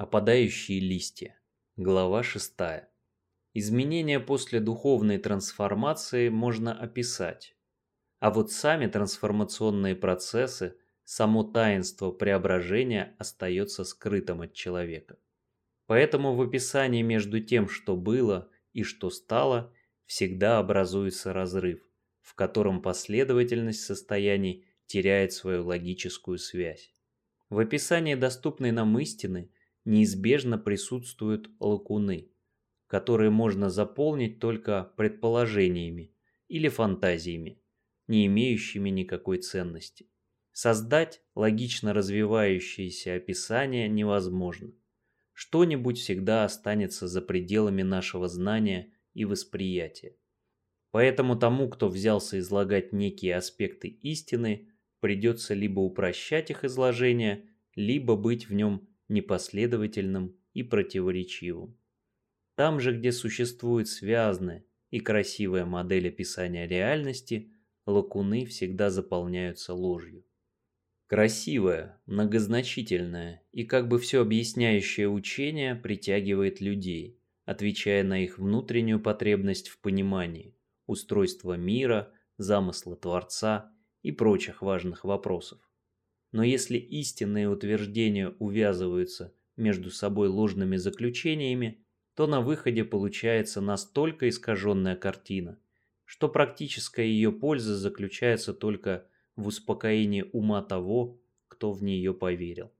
Опадающие листья. Глава 6. Изменения после духовной трансформации можно описать. А вот сами трансформационные процессы, само таинство преображения остается скрытым от человека. Поэтому в описании между тем, что было и что стало, всегда образуется разрыв, в котором последовательность состояний теряет свою логическую связь. В описании доступной нам истины – неизбежно присутствуют лакуны, которые можно заполнить только предположениями или фантазиями, не имеющими никакой ценности. Создать логично развивающееся описание невозможно. Что-нибудь всегда останется за пределами нашего знания и восприятия. Поэтому тому, кто взялся излагать некие аспекты истины, придется либо упрощать их изложение, либо быть в нем непоследовательным и противоречивым. Там же, где существует связанная и красивая модель описания реальности, лакуны всегда заполняются ложью. Красивое, многозначительное и как бы все объясняющее учение притягивает людей, отвечая на их внутреннюю потребность в понимании, устройства мира, замысла Творца и прочих важных вопросов. Но если истинные утверждения увязываются между собой ложными заключениями, то на выходе получается настолько искаженная картина, что практическая ее польза заключается только в успокоении ума того, кто в нее поверил.